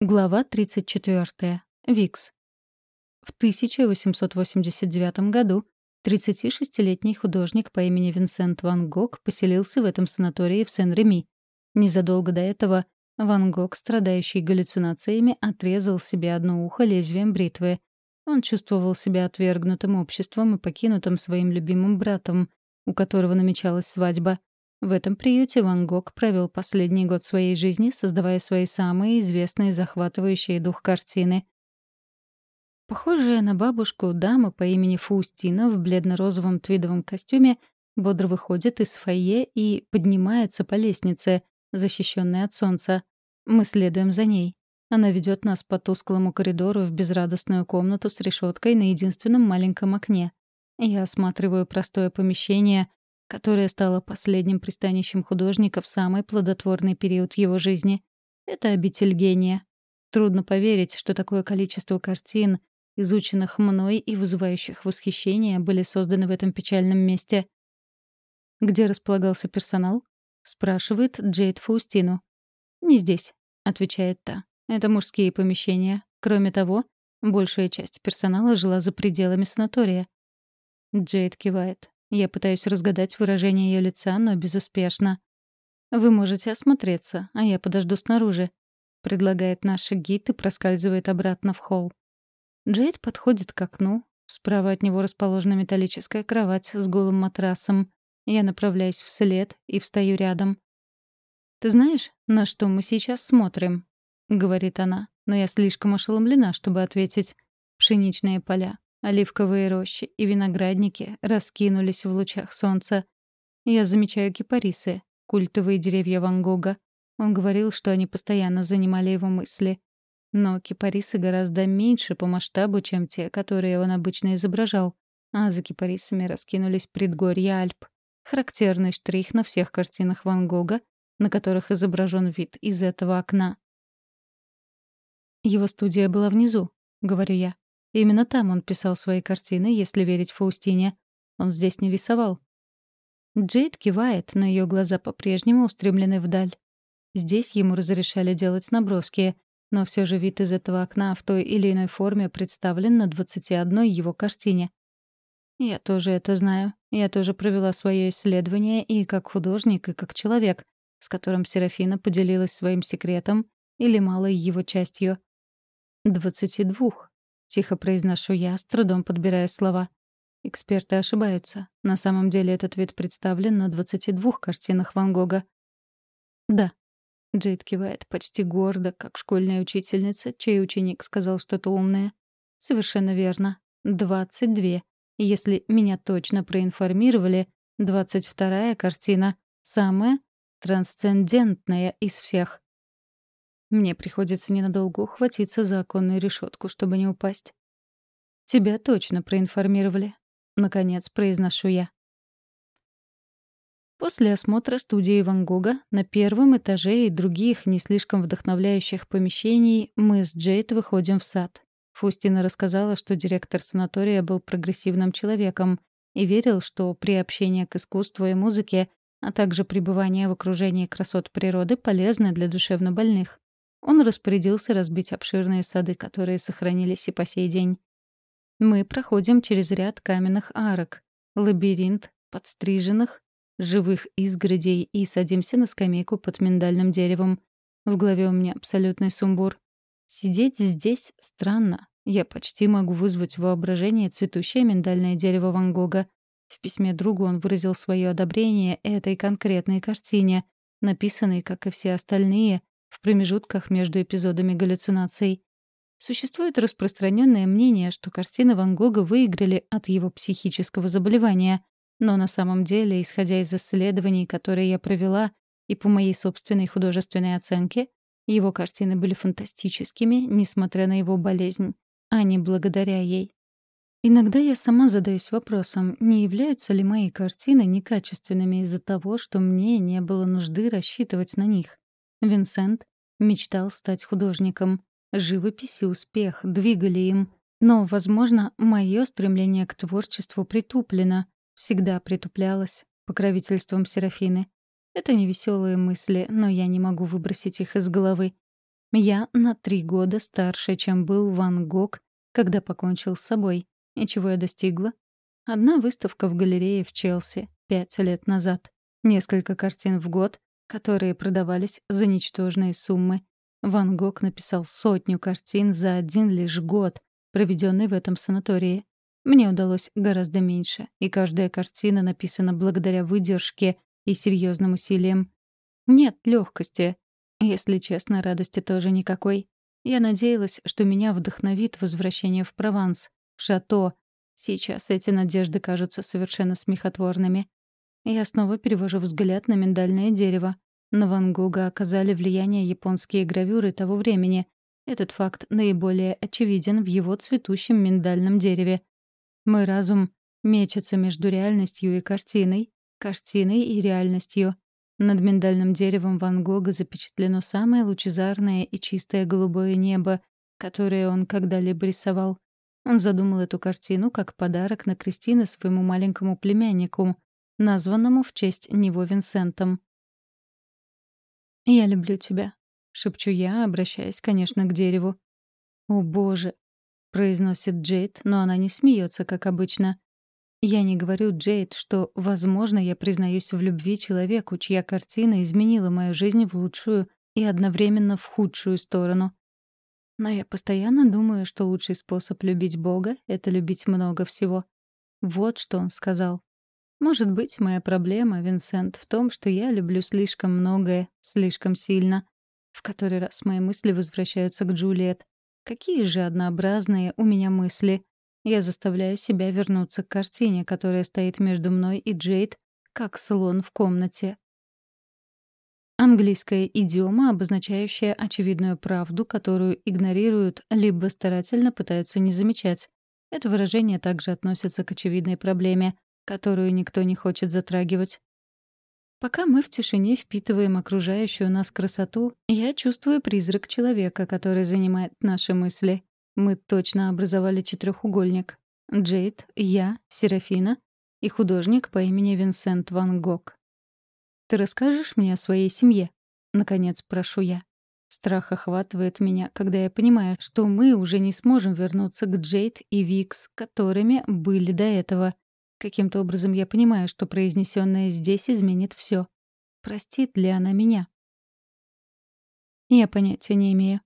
Глава 34. Викс. В 1889 году 36-летний художник по имени Винсент Ван Гог поселился в этом санатории в Сен-Реми. Незадолго до этого Ван Гог, страдающий галлюцинациями, отрезал себе одно ухо лезвием бритвы. Он чувствовал себя отвергнутым обществом и покинутым своим любимым братом, у которого намечалась свадьба. В этом приюте Ван Гог провел последний год своей жизни, создавая свои самые известные захватывающие дух картины. Похожая на бабушку дама по имени Фаустина в бледно-розовом твидовом костюме бодро выходит из фойе и поднимается по лестнице, защищенной от солнца. Мы следуем за ней. Она ведет нас по тусклому коридору в безрадостную комнату с решеткой на единственном маленьком окне. Я осматриваю простое помещение, которое стало последним пристанищем художника в самый плодотворный период его жизни. Это обитель гения. Трудно поверить, что такое количество картин, изученных мной и вызывающих восхищение, были созданы в этом печальном месте. «Где располагался персонал?» — спрашивает Джейд Фаустину. «Не здесь», — отвечает та. «Это мужские помещения. Кроме того, большая часть персонала жила за пределами санатория». Джейд кивает. Я пытаюсь разгадать выражение ее лица, но безуспешно. «Вы можете осмотреться, а я подожду снаружи», — предлагает наш гид и проскальзывает обратно в холл. Джейд подходит к окну. Справа от него расположена металлическая кровать с голым матрасом. Я направляюсь вслед и встаю рядом. «Ты знаешь, на что мы сейчас смотрим?» — говорит она, но я слишком ошеломлена, чтобы ответить. «Пшеничные поля. Оливковые рощи и виноградники раскинулись в лучах солнца. Я замечаю кипарисы, культовые деревья Ван Гога. Он говорил, что они постоянно занимали его мысли. Но кипарисы гораздо меньше по масштабу, чем те, которые он обычно изображал. А за кипарисами раскинулись предгорья Альп. Характерный штрих на всех картинах Ван Гога, на которых изображен вид из этого окна. «Его студия была внизу», — говорю я. Именно там он писал свои картины, если верить Фаустине. Он здесь не рисовал. Джейд кивает, но ее глаза по-прежнему устремлены вдаль. Здесь ему разрешали делать наброски, но все же вид из этого окна в той или иной форме представлен на 21 его картине. Я тоже это знаю. Я тоже провела свое исследование и как художник, и как человек, с которым Серафина поделилась своим секретом или малой его частью. Двадцати двух. Тихо произношу я, с трудом подбирая слова. Эксперты ошибаются. На самом деле этот вид представлен на 22 картинах Ван Гога. «Да». Джейд кивает почти гордо, как школьная учительница, чей ученик сказал что-то умное. «Совершенно верно. 22. Если меня точно проинформировали, 22-я картина — самая трансцендентная из всех. Мне приходится ненадолго ухватиться за оконную решетку, чтобы не упасть. «Тебя точно проинформировали», — наконец произношу я. После осмотра студии Ван Гога на первом этаже и других не слишком вдохновляющих помещений мы с Джейд выходим в сад. Фустина рассказала, что директор санатория был прогрессивным человеком и верил, что приобщение к искусству и музыке, а также пребывание в окружении красот природы полезны для душевнобольных. Он распорядился разбить обширные сады, которые сохранились и по сей день. Мы проходим через ряд каменных арок, лабиринт подстриженных, живых изгородей и садимся на скамейку под миндальным деревом. В голове у меня абсолютный сумбур. Сидеть здесь странно. Я почти могу вызвать воображение цветущее миндальное дерево Ван Гога. В письме другу он выразил свое одобрение этой конкретной картине, написанной, как и все остальные, в промежутках между эпизодами галлюцинаций. Существует распространенное мнение, что картины Ван Гога выиграли от его психического заболевания, но на самом деле, исходя из исследований, которые я провела, и по моей собственной художественной оценке, его картины были фантастическими, несмотря на его болезнь, а не благодаря ей. Иногда я сама задаюсь вопросом, не являются ли мои картины некачественными из-за того, что мне не было нужды рассчитывать на них. Винсент мечтал стать художником. Живопись и успех двигали им. Но, возможно, мое стремление к творчеству притуплено, всегда притуплялось покровительством Серафины. Это не веселые мысли, но я не могу выбросить их из головы. Я на три года старше, чем был Ван Гог, когда покончил с собой. И чего я достигла? Одна выставка в галерее в Челси пять лет назад. Несколько картин в год, которые продавались за ничтожные суммы. Ван Гог написал сотню картин за один лишь год, проведенный в этом санатории. Мне удалось гораздо меньше, и каждая картина написана благодаря выдержке и серьезным усилиям. Нет легкости. Если честно, радости тоже никакой. Я надеялась, что меня вдохновит возвращение в Прованс, в Шато. Сейчас эти надежды кажутся совершенно смехотворными. Я снова перевожу взгляд на миндальное дерево. На Ван Гога оказали влияние японские гравюры того времени. Этот факт наиболее очевиден в его цветущем миндальном дереве. Мой разум мечется между реальностью и картиной, картиной и реальностью. Над миндальным деревом Ван Гога запечатлено самое лучезарное и чистое голубое небо, которое он когда-либо рисовал. Он задумал эту картину как подарок на Кристины своему маленькому племяннику, названному в честь него Винсентом. «Я люблю тебя», — шепчу я, обращаясь, конечно, к дереву. «О, боже!» — произносит Джейд, но она не смеется, как обычно. Я не говорю Джейд, что, возможно, я признаюсь в любви человеку, чья картина изменила мою жизнь в лучшую и одновременно в худшую сторону. Но я постоянно думаю, что лучший способ любить Бога — это любить много всего. Вот что он сказал. Может быть, моя проблема, Винсент, в том, что я люблю слишком многое, слишком сильно. В который раз мои мысли возвращаются к Джулиет. Какие же однообразные у меня мысли. Я заставляю себя вернуться к картине, которая стоит между мной и Джейд, как слон в комнате. Английская идиома, обозначающая очевидную правду, которую игнорируют либо старательно пытаются не замечать. Это выражение также относится к очевидной проблеме, которую никто не хочет затрагивать. Пока мы в тишине впитываем окружающую нас красоту, я чувствую призрак человека, который занимает наши мысли. Мы точно образовали четырехугольник. Джейд, я, Серафина и художник по имени Винсент Ван Гог. «Ты расскажешь мне о своей семье?» Наконец, прошу я. Страх охватывает меня, когда я понимаю, что мы уже не сможем вернуться к Джейд и Викс, которыми были до этого. Каким-то образом я понимаю, что произнесенное здесь изменит все. Простит ли она меня? Я понятия не имею.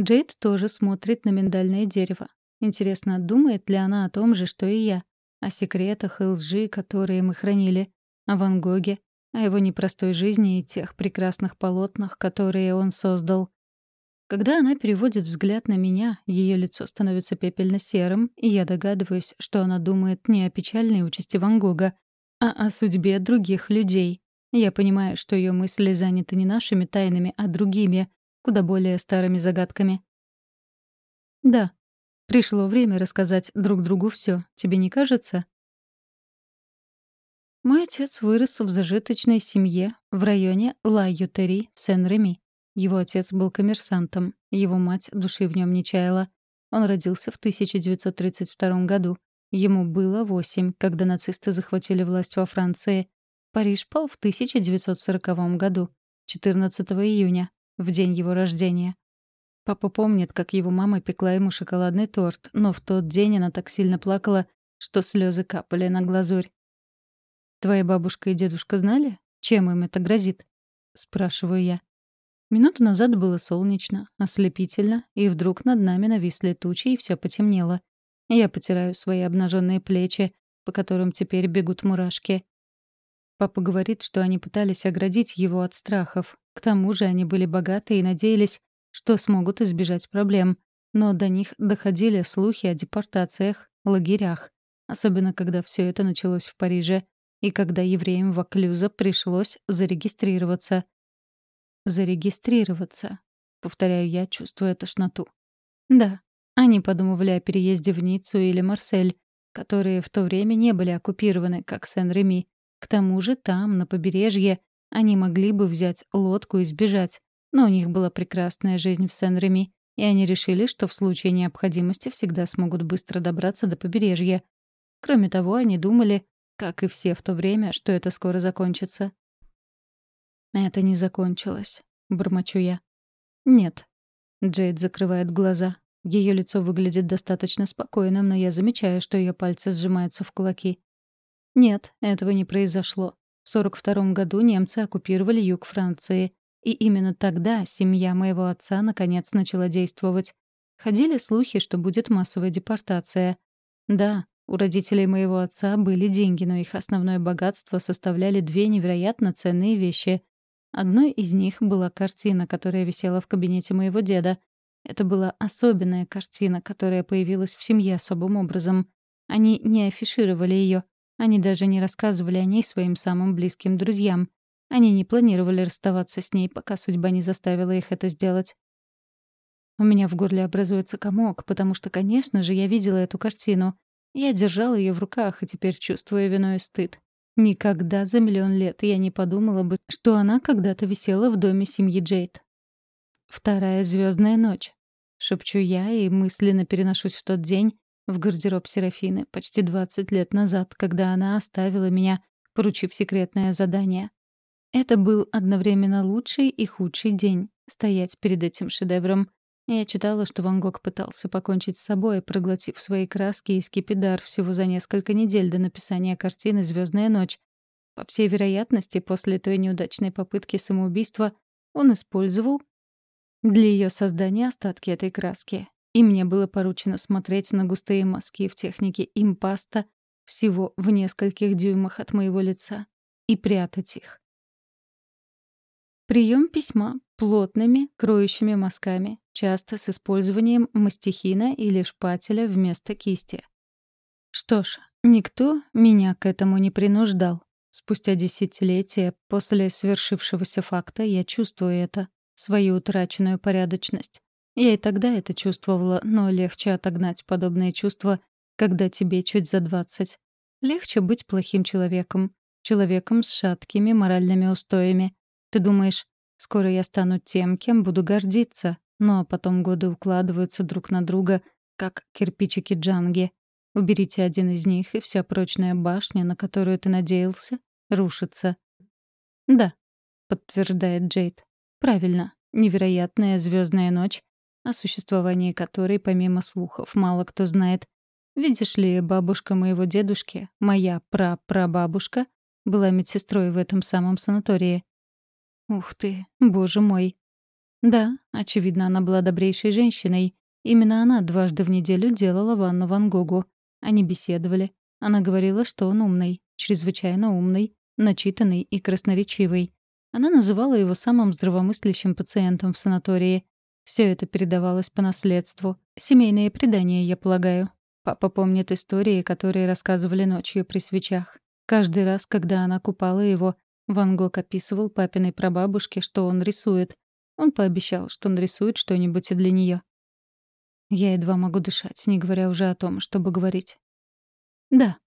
Джейд тоже смотрит на миндальное дерево. Интересно, думает ли она о том же, что и я? О секретах и лжи, которые мы хранили? О Ван Гоге? О его непростой жизни и тех прекрасных полотнах, которые он создал? Когда она переводит взгляд на меня, ее лицо становится пепельно-серым, и я догадываюсь, что она думает не о печальной участи Ван Гога, а о судьбе других людей. Я понимаю, что ее мысли заняты не нашими тайнами, а другими, куда более старыми загадками. Да, пришло время рассказать друг другу все. Тебе не кажется? Мой отец вырос в зажиточной семье в районе Ла-Ютери в Сен-Реми. Его отец был коммерсантом, его мать души в нем не чаяла. Он родился в 1932 году. Ему было восемь, когда нацисты захватили власть во Франции. Париж пал в 1940 году, 14 июня в день его рождения. Папа помнит, как его мама пекла ему шоколадный торт, но в тот день она так сильно плакала, что слезы капали на глазурь. «Твоя бабушка и дедушка знали, чем им это грозит?» — спрашиваю я. Минуту назад было солнечно, ослепительно, и вдруг над нами нависли тучи, и все потемнело. Я потираю свои обнаженные плечи, по которым теперь бегут мурашки. Папа говорит, что они пытались оградить его от страхов. К тому же они были богаты и надеялись, что смогут избежать проблем. Но до них доходили слухи о депортациях, лагерях. Особенно, когда все это началось в Париже. И когда евреям в Оклюза пришлось зарегистрироваться. «Зарегистрироваться», — повторяю я, чувствуя тошноту. Да, они подумывали о переезде в Ниццу или Марсель, которые в то время не были оккупированы, как Сен-Реми, к тому же там, на побережье, они могли бы взять лодку и сбежать. Но у них была прекрасная жизнь в Сен-Реми, и они решили, что в случае необходимости всегда смогут быстро добраться до побережья. Кроме того, они думали, как и все в то время, что это скоро закончится. «Это не закончилось», — бормочу я. «Нет, Джейд закрывает глаза. Ее лицо выглядит достаточно спокойным, но я замечаю, что ее пальцы сжимаются в кулаки. Нет, этого не произошло. В 42 году немцы оккупировали юг Франции. И именно тогда семья моего отца наконец начала действовать. Ходили слухи, что будет массовая депортация. Да, у родителей моего отца были деньги, но их основное богатство составляли две невероятно ценные вещи. Одной из них была картина, которая висела в кабинете моего деда. Это была особенная картина, которая появилась в семье особым образом. Они не афишировали ее, они даже не рассказывали о ней своим самым близким друзьям. Они не планировали расставаться с ней, пока судьба не заставила их это сделать. У меня в горле образуется комок, потому что, конечно же, я видела эту картину. Я держала ее в руках и теперь чувствую вину и стыд. Никогда за миллион лет я не подумала бы, что она когда-то висела в доме семьи Джейд. «Вторая звездная ночь», — шепчу я и мысленно переношусь в тот день, в гардероб Серафины почти 20 лет назад, когда она оставила меня, поручив секретное задание. Это был одновременно лучший и худший день — стоять перед этим шедевром. Я читала, что Ван Гог пытался покончить с собой, проглотив свои краски и скипидар всего за несколько недель до написания картины «Звездная ночь». По всей вероятности, после той неудачной попытки самоубийства он использовал для ее создания остатки этой краски и мне было поручено смотреть на густые мазки в технике импаста всего в нескольких дюймах от моего лица и прятать их. Прием письма плотными, кроющими мазками, часто с использованием мастихина или шпателя вместо кисти. Что ж, никто меня к этому не принуждал. Спустя десятилетия после свершившегося факта я чувствую это, свою утраченную порядочность. Я и тогда это чувствовала, но легче отогнать подобные чувства, когда тебе чуть за двадцать. Легче быть плохим человеком, человеком с шаткими моральными устоями. Ты думаешь, скоро я стану тем, кем буду гордиться, но потом годы укладываются друг на друга, как кирпичики джанги. Уберите один из них, и вся прочная башня, на которую ты надеялся, рушится. «Да», — подтверждает Джейд. «Правильно. Невероятная звездная ночь о существовании которой, помимо слухов, мало кто знает. Видишь ли, бабушка моего дедушки, моя прапрабабушка, была медсестрой в этом самом санатории. Ух ты, боже мой. Да, очевидно, она была добрейшей женщиной. Именно она дважды в неделю делала ванну Ван Гогу. Они беседовали. Она говорила, что он умный, чрезвычайно умный, начитанный и красноречивый. Она называла его самым здравомыслящим пациентом в санатории. Все это передавалось по наследству. Семейные предания, я полагаю. Папа помнит истории, которые рассказывали ночью при свечах. Каждый раз, когда она купала его, Ван Гог описывал папиной прабабушке, что он рисует. Он пообещал, что он рисует что-нибудь и для нее. Я едва могу дышать, не говоря уже о том, чтобы говорить. Да,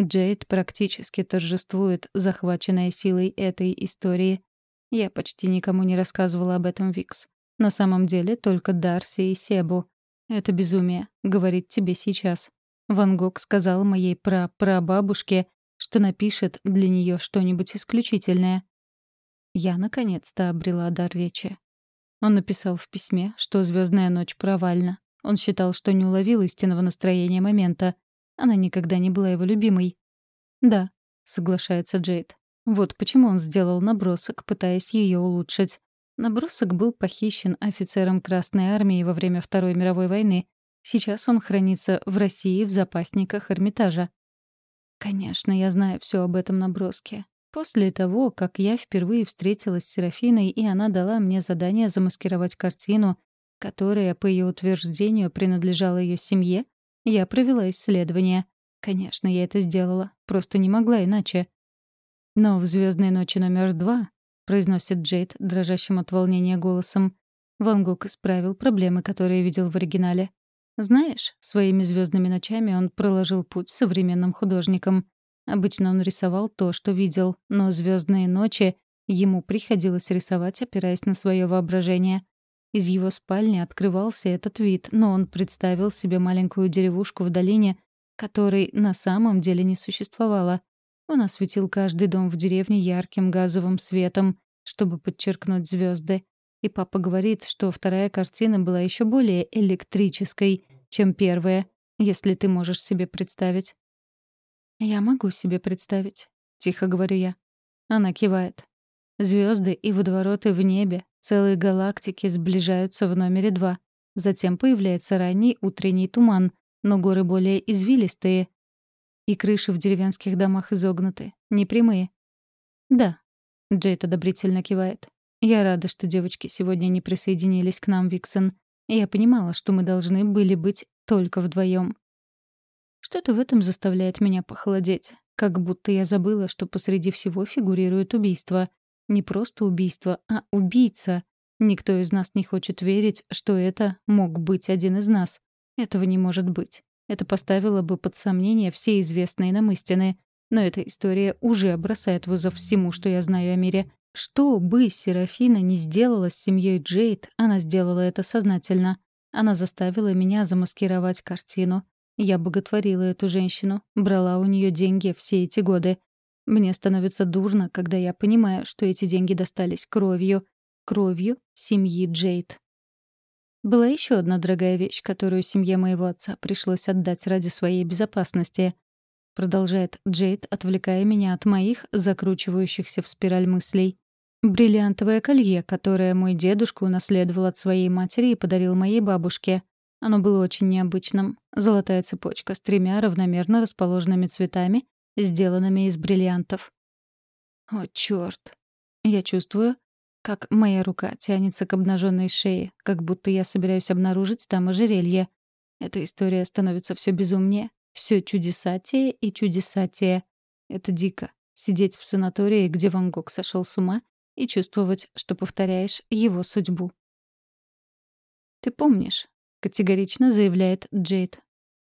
Джейд практически торжествует, захваченная силой этой истории. Я почти никому не рассказывала об этом, Викс. На самом деле только Дарси и Себу. Это безумие, говорить тебе сейчас. Ван Гог сказал моей пра-прабабушке, что напишет для нее что-нибудь исключительное. Я наконец-то обрела дар речи. Он написал в письме, что звездная ночь провальна. Он считал, что не уловил истинного настроения момента. Она никогда не была его любимой. «Да», — соглашается Джейд. Вот почему он сделал набросок, пытаясь ее улучшить. Набросок был похищен офицером Красной Армии во время Второй мировой войны. Сейчас он хранится в России в запасниках Эрмитажа. Конечно, я знаю все об этом наброске. После того, как я впервые встретилась с Серафиной, и она дала мне задание замаскировать картину, которая, по ее утверждению, принадлежала ее семье, я провела исследование. Конечно, я это сделала, просто не могла иначе. Но в «Звездной ночи номер два» произносит Джейд дрожащим от волнения голосом. Ван Гог исправил проблемы, которые видел в оригинале. Знаешь, своими звездными ночами он проложил путь современным художникам. Обычно он рисовал то, что видел, но звездные ночи ему приходилось рисовать, опираясь на свое воображение. Из его спальни открывался этот вид, но он представил себе маленькую деревушку в долине, которой на самом деле не существовало. Он осветил каждый дом в деревне ярким газовым светом, чтобы подчеркнуть звезды. И папа говорит, что вторая картина была еще более электрической, чем первая, если ты можешь себе представить. «Я могу себе представить», — тихо говорю я. Она кивает. Звезды и водовороты в небе, целые галактики сближаются в номере два. Затем появляется ранний утренний туман, но горы более извилистые. И крыши в деревенских домах изогнуты, непрямые. «Да», — Джейд одобрительно кивает. «Я рада, что девочки сегодня не присоединились к нам, Виксон. Я понимала, что мы должны были быть только вдвоем. Что-то в этом заставляет меня похолодеть. Как будто я забыла, что посреди всего фигурирует убийство. Не просто убийство, а убийца. Никто из нас не хочет верить, что это мог быть один из нас. Этого не может быть. Это поставило бы под сомнение все известные нам истины. Но эта история уже бросает вызов всему, что я знаю о мире. Что бы Серафина не сделала с семьей Джейд, она сделала это сознательно. Она заставила меня замаскировать картину. Я боготворила эту женщину, брала у нее деньги все эти годы. Мне становится дурно, когда я понимаю, что эти деньги достались кровью. Кровью семьи Джейд. Была еще одна дорогая вещь, которую семье моего отца пришлось отдать ради своей безопасности. Продолжает Джейд, отвлекая меня от моих, закручивающихся в спираль мыслей. Бриллиантовое колье, которое мой дедушка унаследовал от своей матери и подарил моей бабушке. Оно было очень необычным. Золотая цепочка с тремя равномерно расположенными цветами, сделанными из бриллиантов. О, чёрт. Я чувствую, как моя рука тянется к обнаженной шее, как будто я собираюсь обнаружить там ожерелье. Эта история становится все безумнее, все чудесатее и чудесатее. Это дико. Сидеть в санатории, где Ван Гог сошел с ума, и чувствовать, что повторяешь его судьбу. «Ты помнишь?» — категорично заявляет Джейд.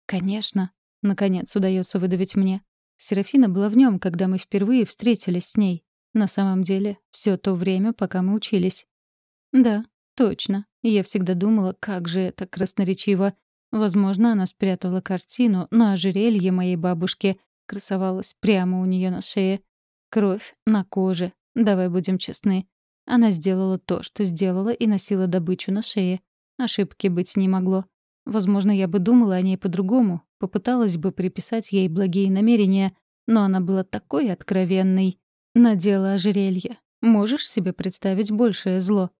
«Конечно», — наконец удается выдавить мне. Серафина была в нем, когда мы впервые встретились с ней. На самом деле, все то время, пока мы учились. Да, точно. Я всегда думала, как же это красноречиво. Возможно, она спрятала картину, но ожерелье моей бабушки красовалось прямо у нее на шее. Кровь на коже, Давай будем честны. Она сделала то, что сделала, и носила добычу на шее. Ошибки быть не могло. Возможно, я бы думала о ней по-другому, попыталась бы приписать ей благие намерения, но она была такой откровенной. Надела ожерелье. Можешь себе представить большее зло?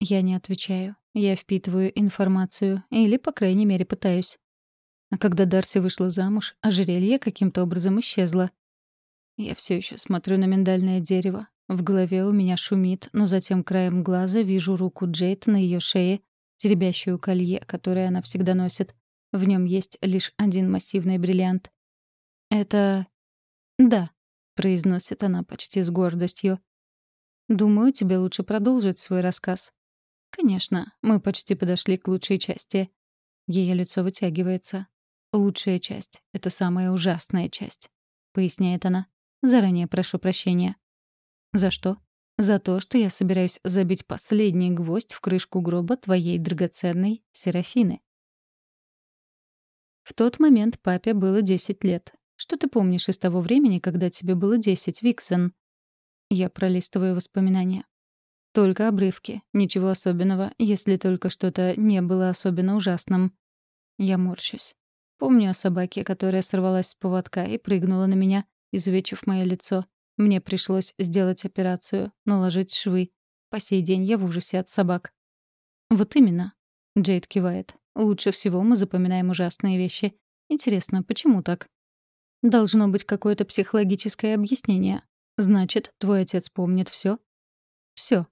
Я не отвечаю. Я впитываю информацию. Или, по крайней мере, пытаюсь. А когда Дарси вышла замуж, ожерелье каким-то образом исчезло. Я все еще смотрю на миндальное дерево. В голове у меня шумит, но затем краем глаза вижу руку Джейд на ее шее, теребящую колье, которое она всегда носит. В нем есть лишь один массивный бриллиант. «Это...» «Да», — произносит она почти с гордостью. «Думаю, тебе лучше продолжить свой рассказ». «Конечно, мы почти подошли к лучшей части». Ее лицо вытягивается. «Лучшая часть — это самая ужасная часть», — поясняет она. Заранее прошу прощения. За что? За то, что я собираюсь забить последний гвоздь в крышку гроба твоей драгоценной Серафины. В тот момент папе было 10 лет. Что ты помнишь из того времени, когда тебе было 10, Виксон? Я пролистываю воспоминания. Только обрывки. Ничего особенного, если только что-то не было особенно ужасным. Я морщусь. Помню о собаке, которая сорвалась с поводка и прыгнула на меня изувечив мое лицо. Мне пришлось сделать операцию, наложить швы. По сей день я в ужасе от собак. «Вот именно», — Джейд кивает. «Лучше всего мы запоминаем ужасные вещи. Интересно, почему так?» «Должно быть какое-то психологическое объяснение. Значит, твой отец помнит все? Все.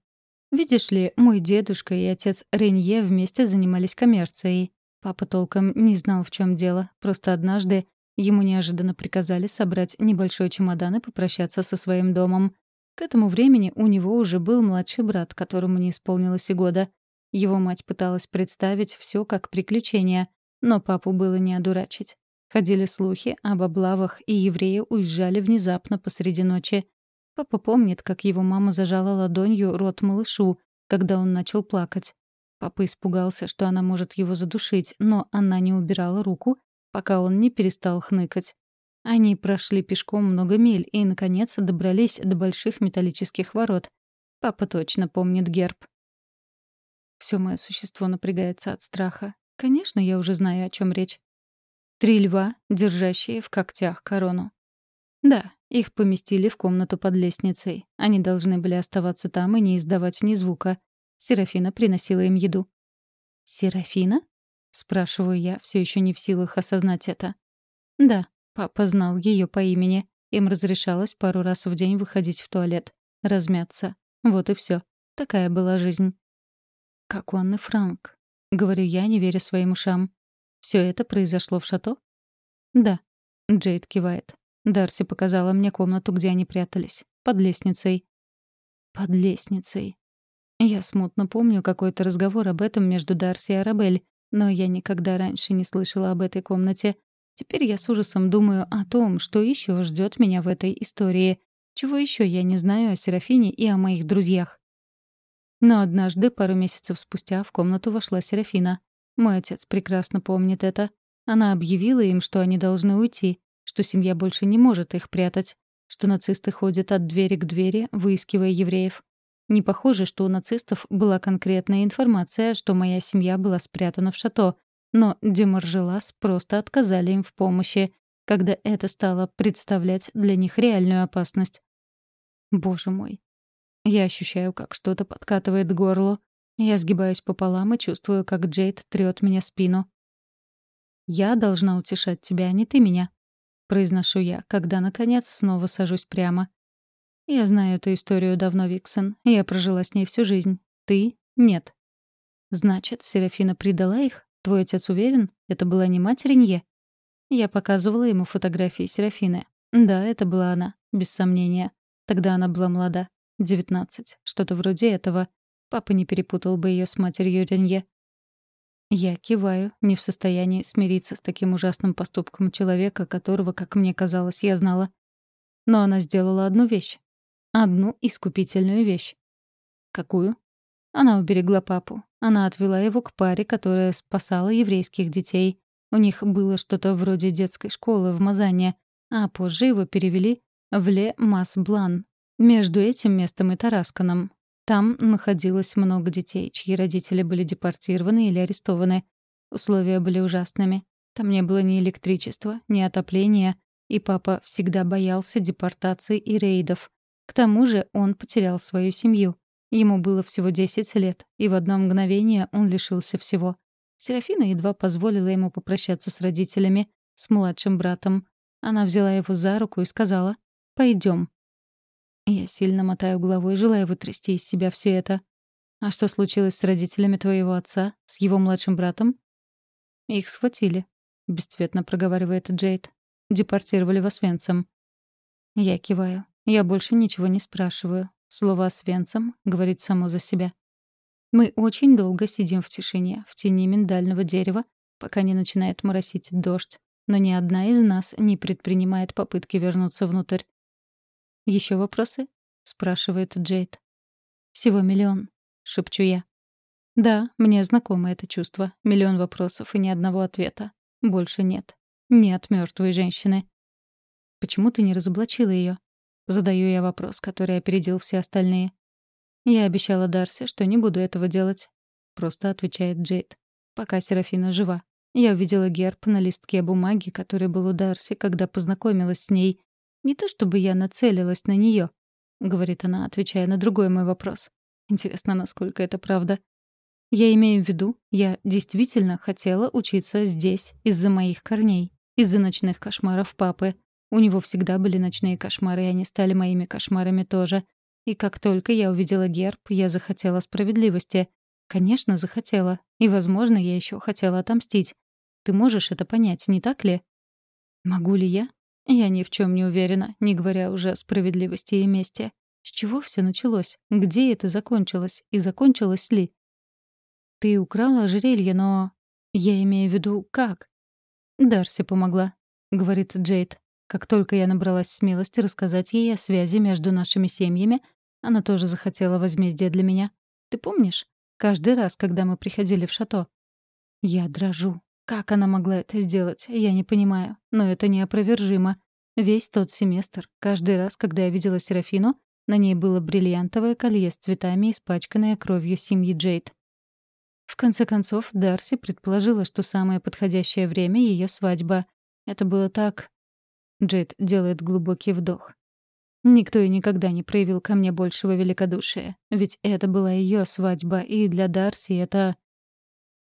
Видишь ли, мой дедушка и отец Ренье вместе занимались коммерцией. Папа толком не знал, в чем дело. Просто однажды Ему неожиданно приказали собрать небольшой чемодан и попрощаться со своим домом. К этому времени у него уже был младший брат, которому не исполнилось и года. Его мать пыталась представить все как приключение, но папу было не одурачить. Ходили слухи об облавах, и евреи уезжали внезапно посреди ночи. Папа помнит, как его мама зажала ладонью рот малышу, когда он начал плакать. Папа испугался, что она может его задушить, но она не убирала руку пока он не перестал хныкать. Они прошли пешком много миль и, наконец, добрались до больших металлических ворот. Папа точно помнит герб. Все мое существо напрягается от страха. Конечно, я уже знаю, о чем речь. Три льва, держащие в когтях корону. Да, их поместили в комнату под лестницей. Они должны были оставаться там и не издавать ни звука. Серафина приносила им еду. «Серафина?» — спрашиваю я, все еще не в силах осознать это. «Да, папа знал ее по имени. Им разрешалось пару раз в день выходить в туалет, размяться. Вот и все. Такая была жизнь. «Как у Анны Франк», — говорю я, не веря своим ушам. Все это произошло в шато?» «Да», — Джейд кивает. Дарси показала мне комнату, где они прятались. Под лестницей. Под лестницей. Я смутно помню какой-то разговор об этом между Дарси и Арабель, но я никогда раньше не слышала об этой комнате. Теперь я с ужасом думаю о том, что еще ждет меня в этой истории. Чего еще я не знаю о Серафине и о моих друзьях. Но однажды, пару месяцев спустя, в комнату вошла Серафина. Мой отец прекрасно помнит это. Она объявила им, что они должны уйти, что семья больше не может их прятать, что нацисты ходят от двери к двери, выискивая евреев. Не похоже, что у нацистов была конкретная информация, что моя семья была спрятана в шато, но Демаржелас просто отказали им в помощи, когда это стало представлять для них реальную опасность. Боже мой. Я ощущаю, как что-то подкатывает горло. Я сгибаюсь пополам и чувствую, как Джейд трёт мне спину. «Я должна утешать тебя, а не ты меня», — произношу я, когда, наконец, снова сажусь прямо. «Я знаю эту историю давно, Виксон. Я прожила с ней всю жизнь. Ты — нет». «Значит, Серафина предала их? Твой отец уверен? Это была не мать Ренье?» Я показывала ему фотографии Серафины. Да, это была она, без сомнения. Тогда она была молода. Девятнадцать. Что-то вроде этого. Папа не перепутал бы ее с матерью Ренье. Я киваю, не в состоянии смириться с таким ужасным поступком человека, которого, как мне казалось, я знала. Но она сделала одну вещь. Одну искупительную вещь. Какую? Она уберегла папу. Она отвела его к паре, которая спасала еврейских детей. У них было что-то вроде детской школы в Мазане, а позже его перевели в Ле Мас-Блан, между этим местом и Тарасканом, там находилось много детей, чьи родители были депортированы или арестованы. Условия были ужасными. Там не было ни электричества, ни отопления, и папа всегда боялся депортации и рейдов. К тому же он потерял свою семью. Ему было всего 10 лет, и в одно мгновение он лишился всего. Серафина едва позволила ему попрощаться с родителями, с младшим братом. Она взяла его за руку и сказала «Пойдем». Я сильно мотаю головой, желая вытрясти из себя все это. А что случилось с родителями твоего отца, с его младшим братом? Их схватили, бесцветно проговаривает Джейд. Депортировали в Освенцим. Я киваю. Я больше ничего не спрашиваю. Слово «Освенцим» говорит само за себя. Мы очень долго сидим в тишине, в тени миндального дерева, пока не начинает моросить дождь, но ни одна из нас не предпринимает попытки вернуться внутрь. Еще вопросы?» — спрашивает Джейд. «Всего миллион», — шепчу я. «Да, мне знакомо это чувство. Миллион вопросов и ни одного ответа. Больше нет. Нет мертвой женщины». «Почему ты не разоблачила ее? Задаю я вопрос, который опередил все остальные. «Я обещала Дарси, что не буду этого делать», — просто отвечает Джейд. «Пока Серафина жива. Я увидела герб на листке бумаги, который был у Дарси, когда познакомилась с ней, не то чтобы я нацелилась на нее, говорит она, отвечая на другой мой вопрос. Интересно, насколько это правда. Я имею в виду, я действительно хотела учиться здесь из-за моих корней, из-за ночных кошмаров папы. У него всегда были ночные кошмары, и они стали моими кошмарами тоже. И как только я увидела герб, я захотела справедливости. Конечно, захотела. И, возможно, я еще хотела отомстить. Ты можешь это понять, не так ли? Могу ли я? Я ни в чем не уверена, не говоря уже о справедливости и мести. С чего все началось? Где это закончилось? И закончилось ли? Ты украла ожерелье, но... Я имею в виду, как? Дарси помогла, — говорит Джейд. Как только я набралась смелости рассказать ей о связи между нашими семьями, она тоже захотела возмездия для меня. Ты помнишь? Каждый раз, когда мы приходили в шато. Я дрожу. Как она могла это сделать, я не понимаю. Но это неопровержимо. Весь тот семестр, каждый раз, когда я видела Серафину, на ней было бриллиантовое колье с цветами, испачканное кровью семьи Джейд. В конце концов, Дарси предположила, что самое подходящее время — ее свадьба. Это было так... Джейд делает глубокий вдох. Никто и никогда не проявил ко мне большего великодушия. Ведь это была ее свадьба, и для Дарси это...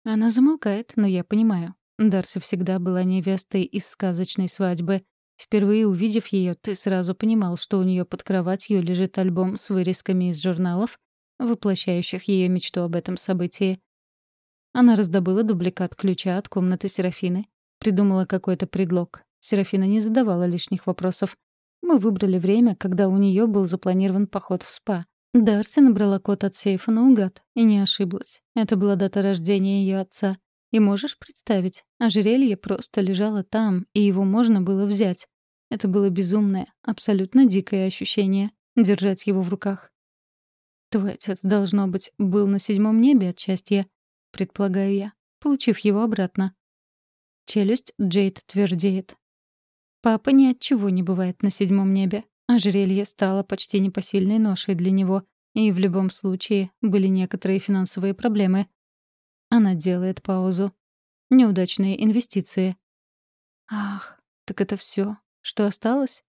Она замолкает, но я понимаю. Дарси всегда была невестой из сказочной свадьбы. Впервые увидев ее, ты сразу понимал, что у нее под кроватью лежит альбом с вырезками из журналов, воплощающих ее мечту об этом событии. Она раздобыла дубликат ключа от комнаты Серафины, придумала какой-то предлог. Серафина не задавала лишних вопросов. Мы выбрали время, когда у нее был запланирован поход в спа. Дарси набрала код от сейфа наугад и не ошиблась. Это была дата рождения ее отца. И можешь представить, ожерелье просто лежало там, и его можно было взять. Это было безумное, абсолютно дикое ощущение — держать его в руках. Твой отец, должно быть, был на седьмом небе от счастья, предполагаю я, получив его обратно. Челюсть Джейд твердеет. Папа ни от чего не бывает на седьмом небе. Ожерелье стало почти непосильной ношей для него, и в любом случае были некоторые финансовые проблемы. Она делает паузу. Неудачные инвестиции. Ах, так это все, что осталось?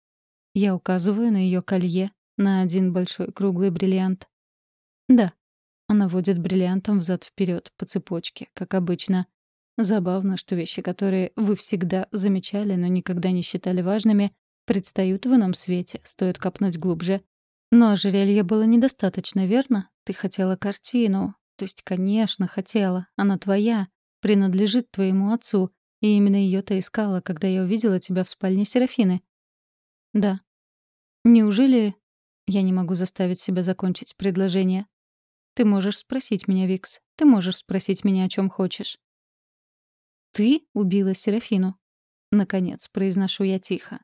Я указываю на ее колье, на один большой круглый бриллиант. Да. Она водит бриллиантом взад вперед по цепочке, как обычно. Забавно, что вещи, которые вы всегда замечали, но никогда не считали важными, предстают в ином свете, стоит копнуть глубже. Но ожерелье было недостаточно, верно? Ты хотела картину, то есть, конечно, хотела. Она твоя, принадлежит твоему отцу. И именно ее ты искала, когда я увидела тебя в спальне Серафины. Да. Неужели... Я не могу заставить себя закончить предложение. Ты можешь спросить меня, Викс. Ты можешь спросить меня, о чем хочешь. Ты убила Серафину. Наконец, произношу я тихо.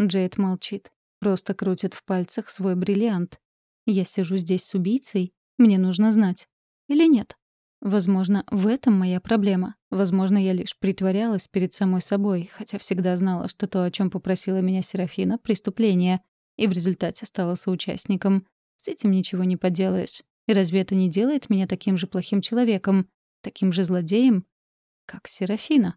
Джейд молчит. Просто крутит в пальцах свой бриллиант. Я сижу здесь с убийцей. Мне нужно знать. Или нет? Возможно, в этом моя проблема. Возможно, я лишь притворялась перед самой собой, хотя всегда знала, что то, о чем попросила меня Серафина, — преступление, и в результате стала соучастником. С этим ничего не поделаешь. И разве это не делает меня таким же плохим человеком, таким же злодеем, как Серафина?